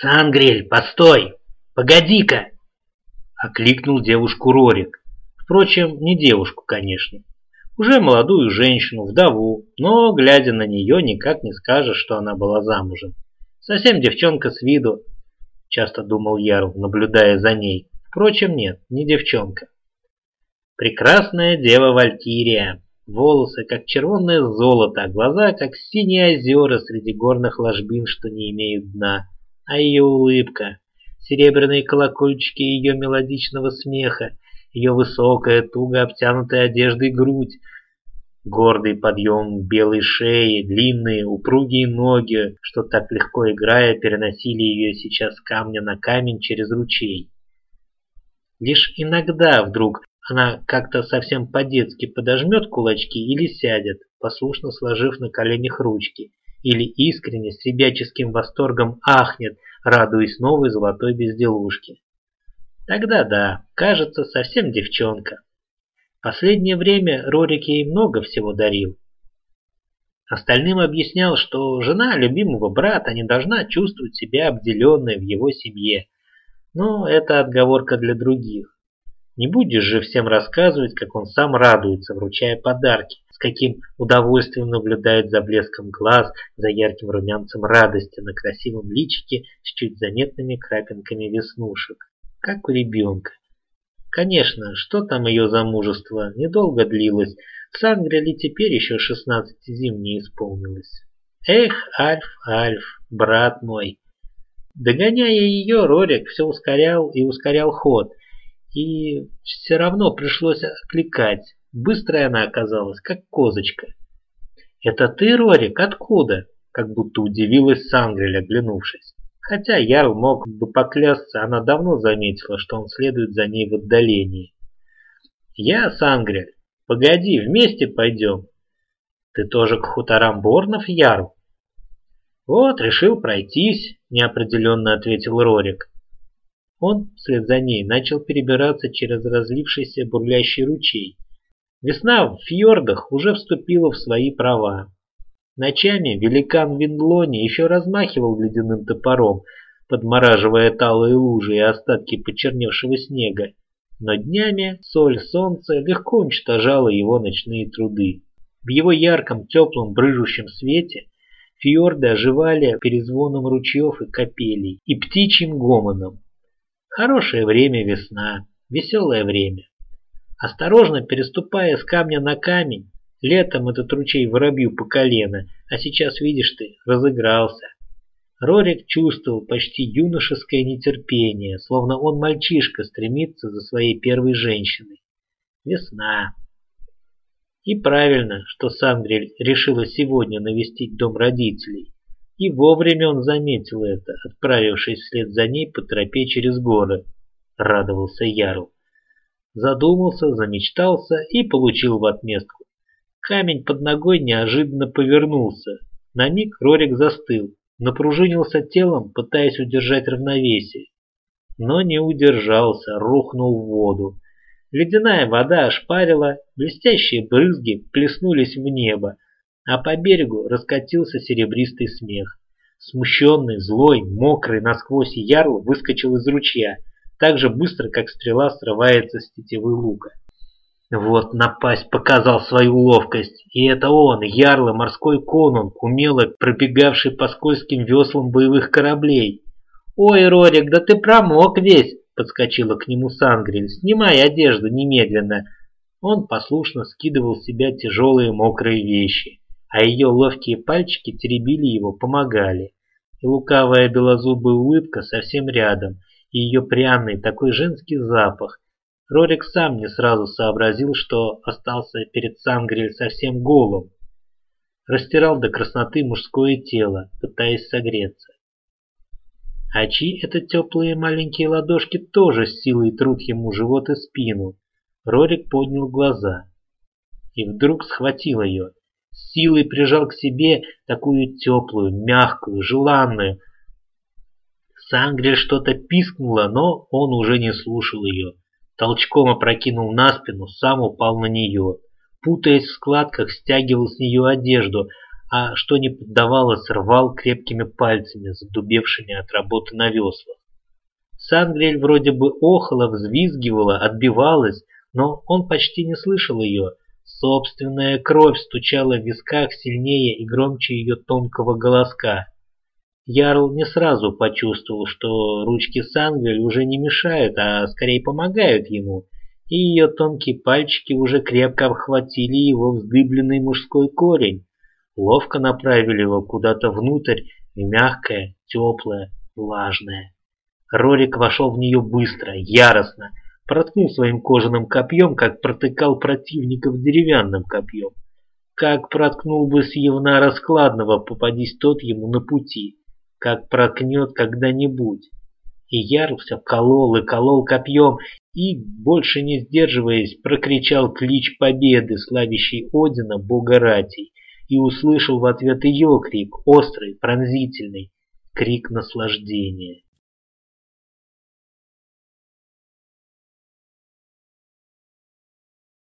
«Сангрель, постой! Погоди-ка!» Окликнул девушку Рорик. Впрочем, не девушку, конечно. Уже молодую женщину, вдову, но, глядя на нее, никак не скажешь, что она была замужем. Совсем девчонка с виду, часто думал Ярл, наблюдая за ней. Впрочем, нет, не девчонка. Прекрасная дева Валькирия. Волосы, как червонное золото, а глаза, как синие озера среди горных ложбин, что не имеют дна. А ее улыбка, серебряные колокольчики ее мелодичного смеха, ее высокая, туго обтянутая одеждой грудь, гордый подъем белой шеи, длинные упругие ноги, что так легко играя переносили ее сейчас камня на камень через ручей. Лишь иногда вдруг она как-то совсем по-детски подожмет кулачки или сядет, послушно сложив на коленях ручки, или искренне с ребяческим восторгом ахнет, радуясь новой золотой безделушке. Тогда да, кажется, совсем девчонка. Последнее время Рорик ей много всего дарил. Остальным объяснял, что жена любимого брата не должна чувствовать себя обделенной в его семье. Но это отговорка для других. Не будешь же всем рассказывать, как он сам радуется, вручая подарки, каким удовольствием наблюдает за блеском глаз, за ярким румянцем радости на красивом личике с чуть заметными крапинками веснушек, как у ребенка. Конечно, что там ее замужество, недолго длилось, в Сангреле теперь еще 16 зим не исполнилось. Эх, Альф, Альф, брат мой. Догоняя ее, Рорик все ускорял и ускорял ход, и все равно пришлось окликать. Быстрая она оказалась, как козочка. «Это ты, Рорик, откуда?» Как будто удивилась Сангрель, оглянувшись. Хотя Ярл мог бы поклясться, она давно заметила, что он следует за ней в отдалении. «Я, Сангрель, погоди, вместе пойдем». «Ты тоже к хуторам Борнов, Ярл?» «Вот, решил пройтись», — неопределенно ответил Рорик. Он, вслед за ней, начал перебираться через разлившийся бурлящий ручей. Весна в фьордах уже вступила в свои права. Ночами великан Виндлони еще размахивал ледяным топором, подмораживая талые лужи и остатки почерневшего снега, но днями соль солнца легко уничтожала его ночные труды. В его ярком, теплом, брыжущем свете фьорды оживали перезвоном ручьев и капелей и птичьим гомоном. Хорошее время весна, веселое время. Осторожно переступая с камня на камень, летом этот ручей воробью по колено, а сейчас, видишь ты, разыгрался. Рорик чувствовал почти юношеское нетерпение, словно он мальчишка стремится за своей первой женщиной. Весна. И правильно, что Сангрель решила сегодня навестить дом родителей. И вовремя он заметил это, отправившись вслед за ней по тропе через горы. Радовался Ярл. Задумался, замечтался и получил в отместку. Камень под ногой неожиданно повернулся. На миг Рорик застыл, напружинился телом, пытаясь удержать равновесие. Но не удержался, рухнул в воду. Ледяная вода ошпарила, блестящие брызги плеснулись в небо, а по берегу раскатился серебристый смех. Смущенный, злой, мокрый насквозь ярл выскочил из ручья, так же быстро, как стрела срывается с тетивы лука. Вот напасть показал свою ловкость, и это он, ярло морской конунг, умело пробегавший по скользким веслам боевых кораблей. «Ой, Рорик, да ты промок весь!» — подскочила к нему Сангрель. «Снимай одежду немедленно!» Он послушно скидывал с себя тяжелые мокрые вещи а ее ловкие пальчики теребили его, помогали. И лукавая белозубая улыбка совсем рядом, и ее пряный, такой женский запах. Рорик сам не сразу сообразил, что остался перед Сангрель совсем голым. Растирал до красноты мужское тело, пытаясь согреться. А чьи это теплые маленькие ладошки тоже с силой трут ему живот и спину. Рорик поднял глаза и вдруг схватил ее силой прижал к себе такую теплую, мягкую, желанную. Сангрия что-то пискнула, но он уже не слушал ее. Толчком опрокинул на спину, сам упал на нее. Путаясь в складках, стягивал с нее одежду, а что не поддавалось, рвал крепкими пальцами, задубевшими от работы на веслах. Сангрель вроде бы охала, взвизгивала, отбивалась, но он почти не слышал ее. Собственная кровь стучала в висках сильнее и громче ее тонкого голоска. Ярл не сразу почувствовал, что ручки Сангвель уже не мешают, а скорее помогают ему, и ее тонкие пальчики уже крепко обхватили его вздыбленный мужской корень, ловко направили его куда-то внутрь, мягкое, теплое, влажное. Рорик вошел в нее быстро, яростно, проткнул своим кожаным копьем, как протыкал противников деревянным копьем. Как проткнул бы с Евна раскладного, попадись тот ему на пути как проткнет когда-нибудь. И Ярл все колол и колол копьем, и, больше не сдерживаясь, прокричал клич победы, славящий Одина, бога ратей, и услышал в ответ ее крик, острый, пронзительный, крик наслаждения.